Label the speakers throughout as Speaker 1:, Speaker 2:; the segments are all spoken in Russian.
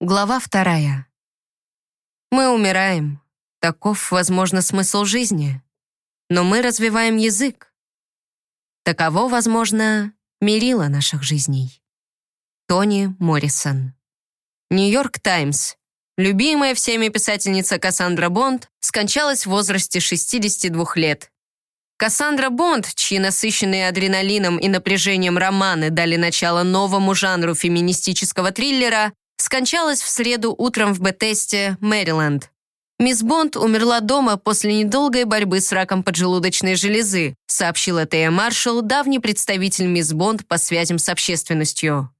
Speaker 1: Глава вторая. Мы умираем. Таков, возможно, смысл жизни. Но мы развиваем язык. Таково, возможно, мерило наших жизней. Тони Моррисон. Нью-Йорк Таймс. Любимая всеми писательница Кассандра Бонд скончалась в возрасте 62 лет. Кассандра Бонд, чьи насыщенные адреналином и напряжением романы дали начало новому жанру феминистического триллера, скончалась в среду утром в Бетесте, Мэриленд. Мисс Бонд умерла дома после недолгой борьбы с раком поджелудочной железы, сообщила Тея Маршалл, давний представитель мисс Бонд по связям с общественностью.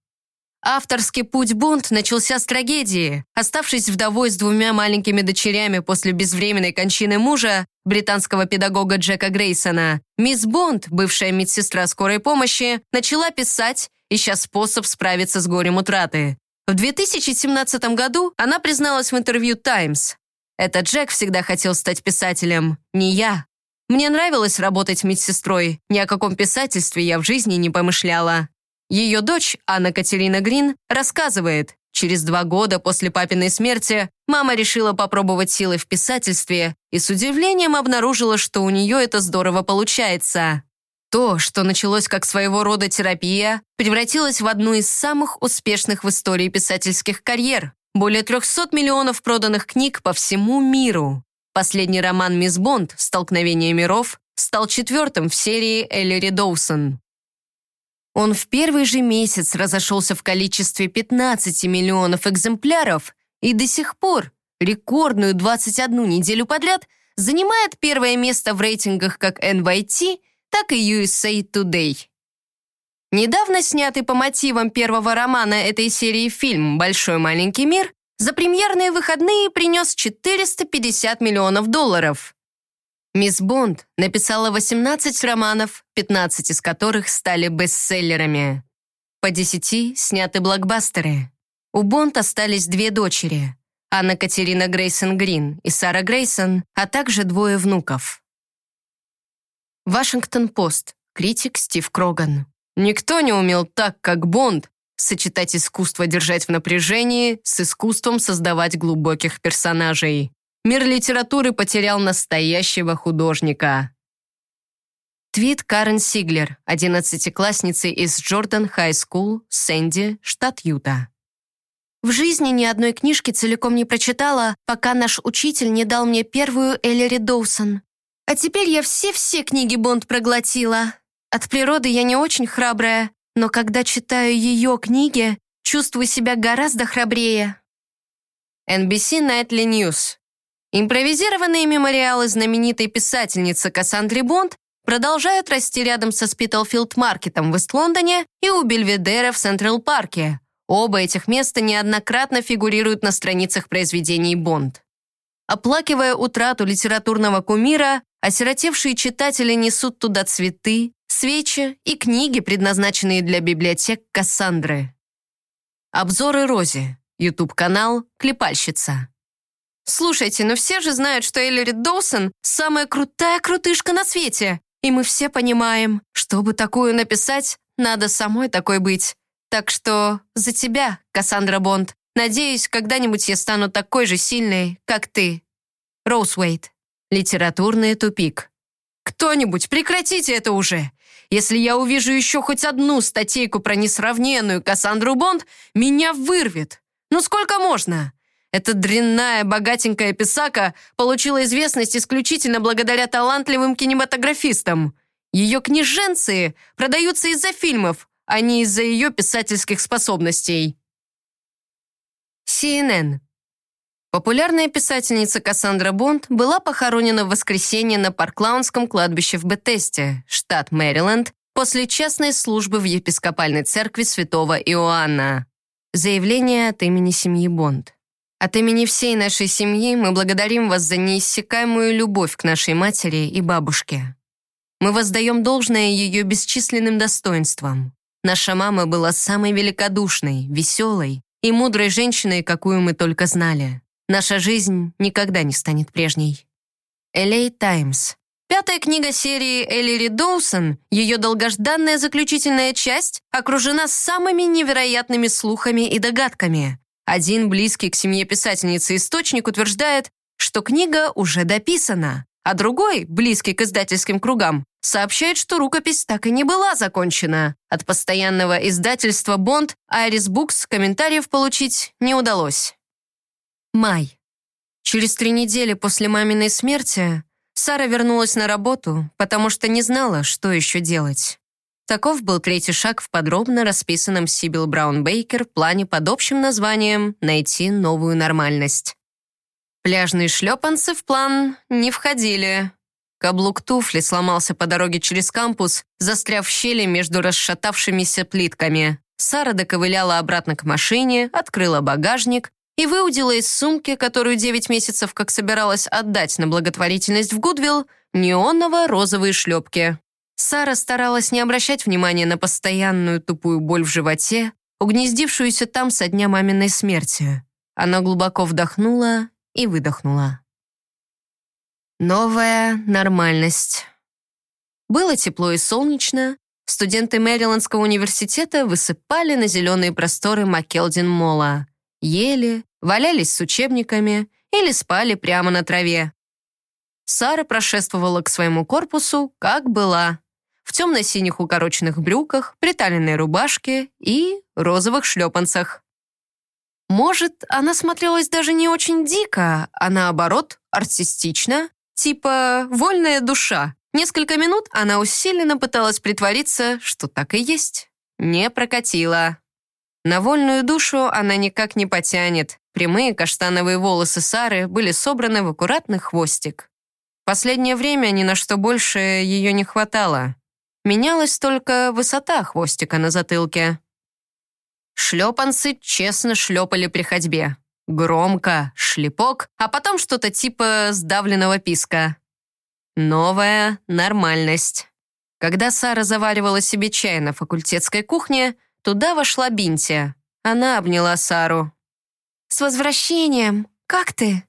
Speaker 1: Авторский путь Бонд начался с трагедии. Оставшись вдовой с двумя маленькими дочерями после безвременной кончины мужа, британского педагога Джека Грейсона, мисс Бонд, бывшая медсестра скорой помощи, начала писать, ища способ справиться с горем утраты. В 2017 году она призналась в интервью «Таймс». «Это Джек всегда хотел стать писателем, не я. Мне нравилось работать медсестрой, ни о каком писательстве я в жизни не помышляла». Ее дочь, Анна Катерина Грин, рассказывает, через два года после папиной смерти мама решила попробовать силы в писательстве и с удивлением обнаружила, что у нее это здорово получается. То, что началось как своего рода терапия, превратилось в одну из самых успешных в истории писательских карьер. Более 300 миллионов проданных книг по всему миру. Последний роман «Мисс Бонд. Столкновение миров» стал четвертым в серии Эллири Доусон. Он в первый же месяц разошелся в количестве 15 миллионов экземпляров и до сих пор, рекордную 21 неделю подряд, занимает первое место в рейтингах как NYT так и USA Today. Недавно снятый по мотивам первого романа этой серии фильм «Большой маленький мир» за премьерные выходные принес 450 миллионов долларов. Мисс Бонд написала 18 романов, 15 из которых стали бестселлерами. По 10 сняты блокбастеры. У Бонд остались две дочери – Анна Катерина Грейсон Грин и Сара Грейсон, а также двое внуков. Вашингтон-Пост. Критик Стив Кроган. Никто не умел так, как Бонд, сочетать искусство держать в напряжении с искусством создавать глубоких персонажей. Мир литературы потерял настоящего художника. Твит Карен Сиглер, одиннадцатиклассницы из Джордан Хай Скул, Сэнди, штат Юта. В жизни ни одной книжки целиком не прочитала, пока наш учитель не дал мне первую Эллири Доусон. А теперь я все-все книги Бонд проглотила. От природы я не очень храбрая, но когда читаю ее книги, чувствую себя гораздо храбрее. NBC Nightly News. Импровизированные мемориалы знаменитой писательницы Кассандри Бонд продолжают расти рядом со Спитлфилд-маркетом в Ист-Лондоне и у Бельведера в Централ-парке. Оба этих места неоднократно фигурируют на страницах произведений Бонд. Оплакивая утрату литературного кумира, Осиротевшие читатели несут туда цветы, свечи и книги, предназначенные для библиотек Кассандры. Обзоры Рози. YouTube-канал «Клепальщица». Слушайте, ну все же знают, что Эллири Доусон – самая крутая крутышка на свете. И мы все понимаем, чтобы такую написать, надо самой такой быть. Так что за тебя, Кассандра Бонд. Надеюсь, когда-нибудь я стану такой же сильной, как ты. Роузвейт. Литературный тупик. «Кто-нибудь, прекратите это уже! Если я увижу еще хоть одну статейку про несравненную Кассандру Бонд, меня вырвет! Ну сколько можно?» Эта дрянная, богатенькая писака получила известность исключительно благодаря талантливым кинематографистам. Ее книженцы продаются из-за фильмов, а не из-за ее писательских способностей. CNN. Популярная писательница Кассандра Бонд была похоронена в воскресенье на Парклаунском кладбище в Бетесте, штат Мэриленд, после частной службы в епископальной церкви святого Иоанна. Заявление от имени семьи Бонд. От имени всей нашей семьи мы благодарим вас за неиссякаемую любовь к нашей матери и бабушке. Мы воздаем должное ее бесчисленным достоинствам. Наша мама была самой великодушной, веселой и мудрой женщиной, какую мы только знали. Наша жизнь никогда не станет прежней. LA Times. Пятая книга серии Эллири Доусон, ее долгожданная заключительная часть, окружена самыми невероятными слухами и догадками. Один близкий к семье писательницы источник утверждает, что книга уже дописана, а другой, близкий к издательским кругам, сообщает, что рукопись так и не была закончена. От постоянного издательства «Бонд» Айрис Букс комментариев получить не удалось. Май. Через три недели после маминой смерти Сара вернулась на работу, потому что не знала, что еще делать. Таков был третий шаг в подробно расписанном Сибил Браун Бейкер плане под общим названием «Найти новую нормальность». Пляжные шлепанцы в план не входили. Каблук туфли сломался по дороге через кампус, застряв в щели между расшатавшимися плитками. Сара доковыляла обратно к машине, открыла багажник и выудила из сумки, которую 9 месяцев как собиралась отдать на благотворительность в Гудвилл, неоново-розовые шлепки. Сара старалась не обращать внимания на постоянную тупую боль в животе, угнездившуюся там со дня маминой смерти. Она глубоко вдохнула и выдохнула. Новая нормальность. Было тепло и солнечно. Студенты Мэриландского университета высыпали на зеленые просторы Маккелдин-Мола. Ели, валялись с учебниками или спали прямо на траве. Сара прошествовала к своему корпусу, как была, в темно-синих укороченных брюках, приталенной рубашке и розовых шлепанцах. Может, она смотрелась даже не очень дико, а наоборот, артистично, типа «вольная душа». Несколько минут она усиленно пыталась притвориться, что так и есть. Не прокатила. На вольную душу она никак не потянет. Прямые каштановые волосы Сары были собраны в аккуратный хвостик. Последнее время ни на что больше ее не хватало. Менялась только высота хвостика на затылке. Шлепанцы честно шлепали при ходьбе. Громко, шлепок, а потом что-то типа сдавленного писка. Новая нормальность. Когда Сара заваривала себе чай на факультетской кухне, туда вошла Бинти. Она обняла Сару. «С возвращением! Как ты?»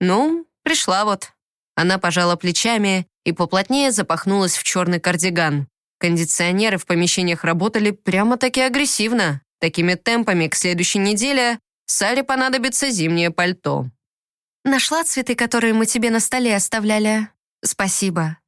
Speaker 1: «Ну, пришла вот». Она пожала плечами и поплотнее запахнулась в черный кардиган. Кондиционеры в помещениях работали прямо-таки агрессивно. Такими темпами к следующей неделе Саре понадобится зимнее пальто.
Speaker 2: «Нашла цветы, которые мы тебе на столе оставляли?»
Speaker 1: «Спасибо.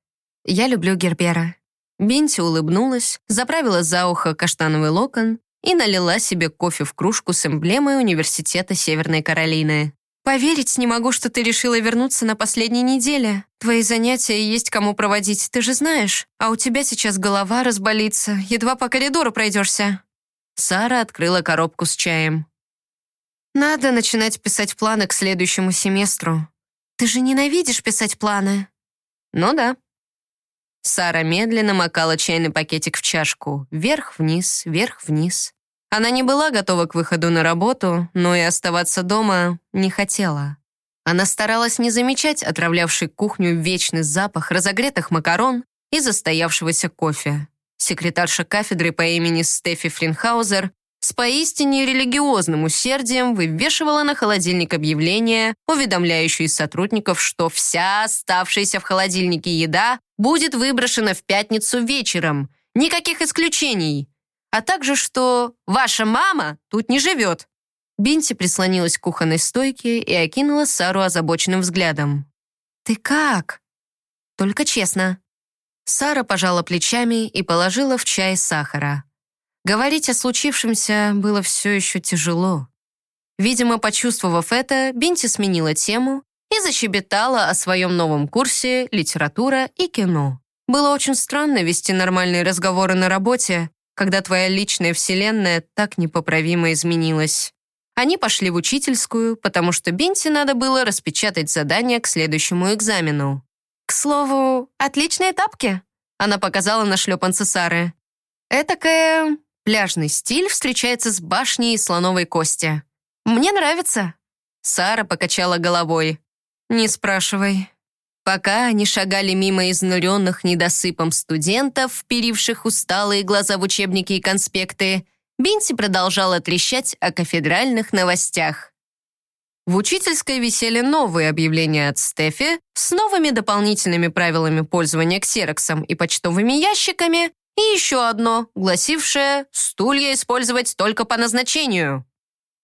Speaker 1: Я люблю Гербера». Бинти улыбнулась, заправила за ухо каштановый локон и налила себе кофе в кружку с эмблемой Университета Северной Каролины. «Поверить не могу, что ты решила вернуться на последней неделе. Твои занятия есть кому проводить, ты же знаешь. А у тебя сейчас голова разболится, едва по коридору пройдешься». Сара открыла коробку с чаем. «Надо начинать писать планы к следующему семестру.
Speaker 2: Ты же ненавидишь писать планы?»
Speaker 1: «Ну да». Сара медленно макала чайный пакетик в чашку. Вверх-вниз, вверх-вниз. Она не была готова к выходу на работу, но и оставаться дома не хотела. Она старалась не замечать отравлявший кухню вечный запах разогретых макарон и застоявшегося кофе секретарша кафедры по имени Стефи Фринхаузер, с поистине религиозным усердием вывешивала на холодильник объявление, уведомляющее сотрудников, что вся оставшаяся в холодильнике еда будет выброшена в пятницу вечером. Никаких исключений. А также, что «ваша мама тут не живет». Бинти прислонилась к кухонной стойке и окинула Сару озабоченным взглядом.
Speaker 2: «Ты как?»
Speaker 1: «Только честно», Сара пожала плечами и положила в чай сахара. Говорить о случившемся было все еще тяжело. Видимо, почувствовав это, Бинти сменила тему и защебетала о своем новом курсе «Литература и кино». Было очень странно вести нормальные разговоры на работе, когда твоя личная вселенная так непоправимо изменилась. Они пошли в учительскую, потому что Бинти надо было распечатать задание к следующему экзамену.
Speaker 2: «К слову, отличные тапки!» Она показала на шлепанцы Сары.
Speaker 1: «Этакая пляжный стиль встречается с башней из слоновой кости. Мне нравится». Сара покачала головой. «Не спрашивай». Пока они шагали мимо изнуренных недосыпом студентов, вперивших усталые глаза в учебники и конспекты, Бинти продолжала трещать о кафедральных новостях. В учительской висели новые объявления от Стефи с новыми дополнительными правилами пользования ксероксом и почтовыми ящиками и еще одно, гласившее «стулья использовать только по назначению».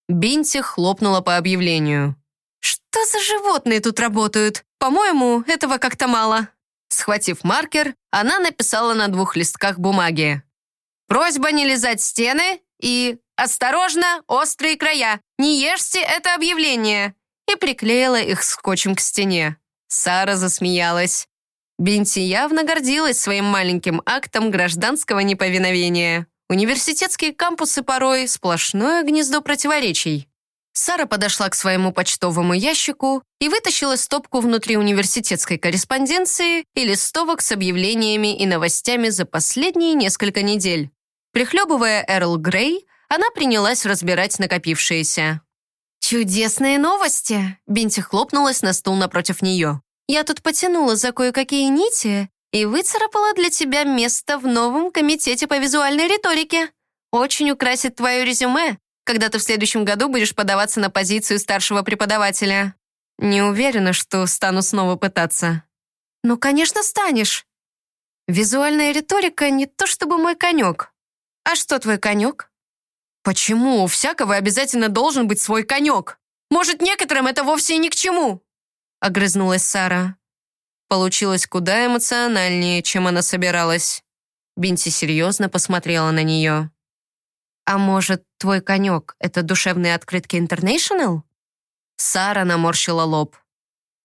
Speaker 1: Бинти хлопнула по объявлению. «Что за животные тут работают? По-моему, этого как-то мало». Схватив маркер, она написала на двух листках бумаги. «Просьба не лизать стены и «Осторожно, острые края! Не ешьте это объявление!» и приклеила их скотчем к стене. Сара засмеялась. Бинти явно гордилась своим маленьким актом гражданского неповиновения. Университетские кампусы порой сплошное гнездо противоречий. Сара подошла к своему почтовому ящику и вытащила стопку внутри университетской корреспонденции и листовок с объявлениями и новостями за последние несколько недель. Прихлебывая Эрл Грей, она принялась разбирать накопившиеся. «Чудесные новости!» Бинти хлопнулась на стул напротив нее. «Я тут потянула за кое-какие нити и выцарапала для тебя место в новом комитете по визуальной риторике. Очень украсит твое резюме, когда ты в следующем году будешь подаваться на позицию старшего преподавателя. Не уверена, что стану снова пытаться». «Ну, конечно, станешь. Визуальная риторика не то чтобы мой конек. А что твой конек?» Почему у всякого обязательно должен быть свой конек? Может, некоторым это вовсе ни к чему?» Огрызнулась Сара. Получилось куда эмоциональнее, чем она собиралась. Бинти серьезно посмотрела на нее. «А может, твой конек — это душевные открытки International?» Сара наморщила лоб.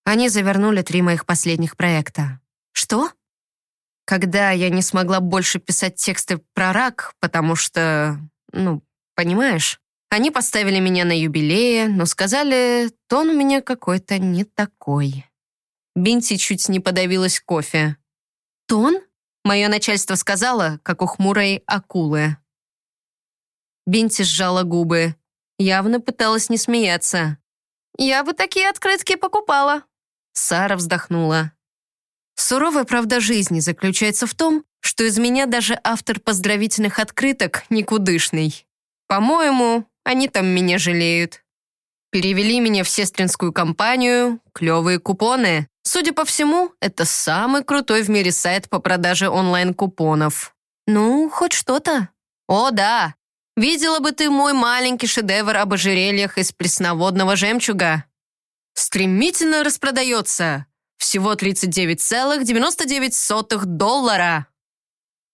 Speaker 1: Они завернули три моих последних проекта. «Что?» Когда я не смогла больше писать тексты про рак, потому что, ну, Понимаешь? Они поставили меня на юбилее, но сказали, тон у меня какой-то не такой. Бинти чуть не подавилась кофе. «Тон?» Мое начальство сказала, как у хмурой акулы. Бинти сжала губы. Явно пыталась не смеяться. «Я бы такие открытки покупала». Сара вздохнула. Суровая правда жизни заключается в том, что из меня даже автор поздравительных открыток никудышный. По-моему, они там меня жалеют. Перевели меня в сестринскую компанию, клевые купоны. Судя по всему, это самый крутой в мире сайт по продаже онлайн-купонов. Ну, хоть что-то. О, да. Видела бы ты мой маленький шедевр об ожерельях из пресноводного жемчуга. Стремительно распродается. Всего 39,99 доллара.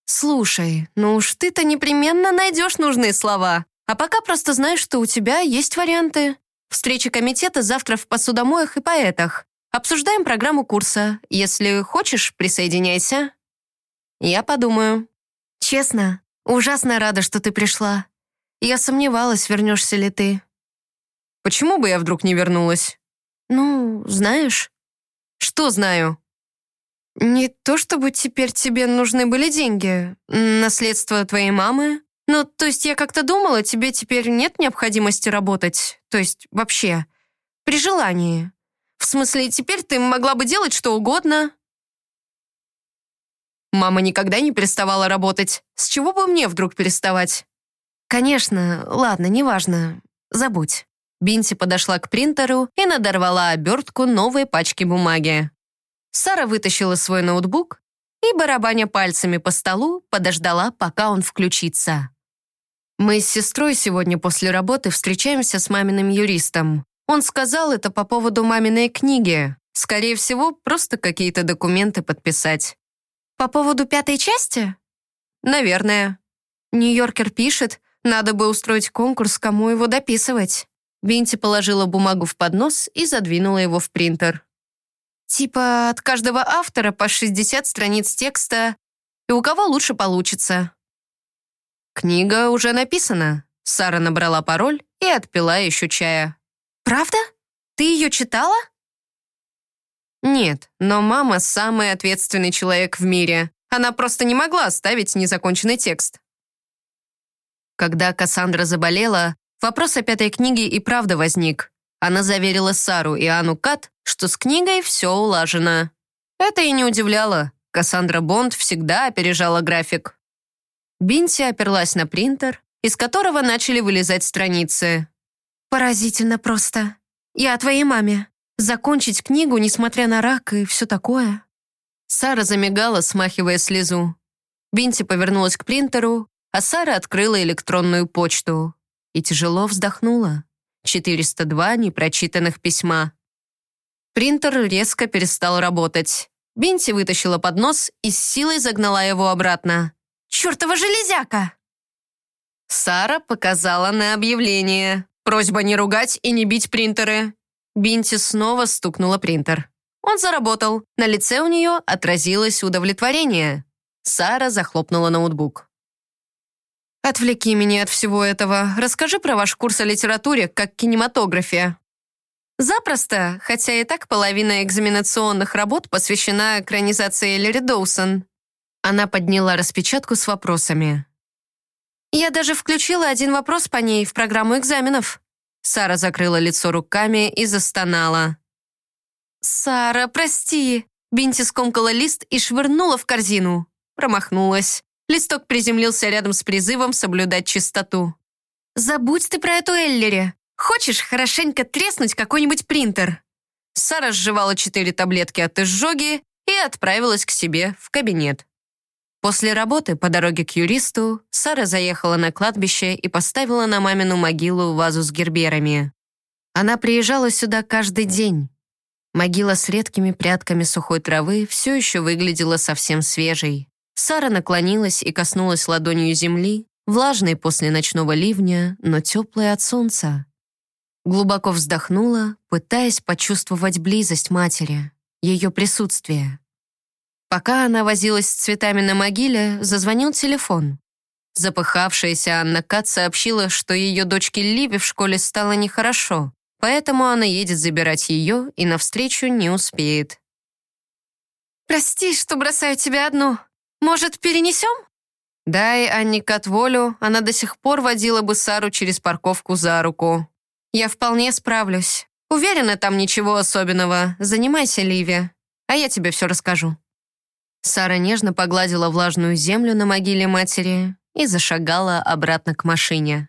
Speaker 1: «Слушай, ну уж ты-то непременно найдешь нужные слова. А пока просто знаешь, что у тебя есть варианты. Встреча комитета завтра в посудомоях и поэтах. Обсуждаем программу курса. Если хочешь, присоединяйся». «Я подумаю». «Честно, ужасно рада, что ты пришла. Я сомневалась, вернешься ли ты». «Почему бы я вдруг не вернулась?» «Ну, знаешь». «Что знаю?» «Не то чтобы теперь тебе нужны были деньги. Наследство твоей мамы. Ну, то есть я как-то думала, тебе теперь нет необходимости работать. То есть вообще. При желании. В смысле, теперь ты могла бы делать что угодно». Мама никогда не переставала работать. С чего бы мне вдруг переставать? «Конечно, ладно, неважно. Забудь». Бинти подошла к принтеру и надорвала обертку новой пачки бумаги. Сара вытащила свой ноутбук и, барабаня пальцами по столу, подождала, пока он включится. «Мы с сестрой сегодня после работы встречаемся с маминым юристом. Он сказал это по поводу маминой книги. Скорее всего, просто какие-то документы подписать». «По поводу пятой части?» «Наверное». Нью-Йоркер пишет, надо бы устроить конкурс, кому его дописывать. Бинти положила бумагу в поднос и задвинула его в принтер. Типа от каждого автора по 60 страниц текста, и у кого лучше получится. Книга уже написана. Сара набрала пароль и отпила еще чая. «Правда? Ты ее читала?» Нет, но мама самый ответственный человек в мире. Она просто не могла оставить незаконченный текст. Когда Кассандра заболела, вопрос о пятой книге и правда возник. Она заверила Сару и Анну Кат, что с книгой все улажено. Это и не удивляло. Кассандра Бонд всегда опережала график. Бинси оперлась на принтер, из которого начали вылезать страницы. «Поразительно просто. Я о твоей маме. Закончить книгу, несмотря на рак и все такое». Сара замигала, смахивая слезу. Бинти повернулась к принтеру, а Сара открыла электронную почту и тяжело вздохнула. 402 непрочитанных письма. Принтер резко перестал работать. Бинти вытащила поднос и с силой загнала его обратно.
Speaker 2: «Чёртова железяка!»
Speaker 1: Сара показала на объявление. Просьба не ругать и не бить принтеры. Бинти снова стукнула принтер. Он заработал. На лице у нее отразилось удовлетворение. Сара захлопнула ноутбук. «Отвлеки меня от всего этого. Расскажи про ваш курс о литературе, как кинематографе». Запросто, хотя и так половина экзаменационных работ посвящена экранизации Эллири Доусон. Она подняла распечатку с вопросами. Я даже включила один вопрос по ней в программу экзаменов. Сара закрыла лицо руками и застонала. «Сара, прости!» Бинти скомкала лист и швырнула в корзину. Промахнулась. Листок приземлился рядом с призывом соблюдать чистоту. «Забудь ты про эту Эллери. Хочешь хорошенько треснуть какой-нибудь принтер?» Сара сживала четыре таблетки от изжоги и отправилась к себе в кабинет. После работы по дороге к юристу Сара заехала на кладбище и поставила на мамину могилу вазу с герберами. Она приезжала сюда каждый день. Могила с редкими прядками сухой травы все еще выглядела совсем свежей. Сара наклонилась и коснулась ладонью земли, влажной после ночного ливня, но теплой от солнца. Глубоко вздохнула, пытаясь почувствовать близость матери, ее присутствие. Пока она возилась с цветами на могиле, зазвонил телефон. Запыхавшаяся Анна Кат сообщила, что ее дочке Ливе в школе стало нехорошо, поэтому она едет забирать ее и навстречу не успеет.
Speaker 2: «Прости, что бросаю тебя одну», может, перенесем?»
Speaker 1: Дай Анне Кат волю, она до сих пор водила бы Сару через парковку за руку. Я вполне справлюсь. Уверена, там ничего особенного. Занимайся, Ливи, а я тебе все расскажу». Сара нежно погладила влажную землю на могиле матери и зашагала обратно к машине.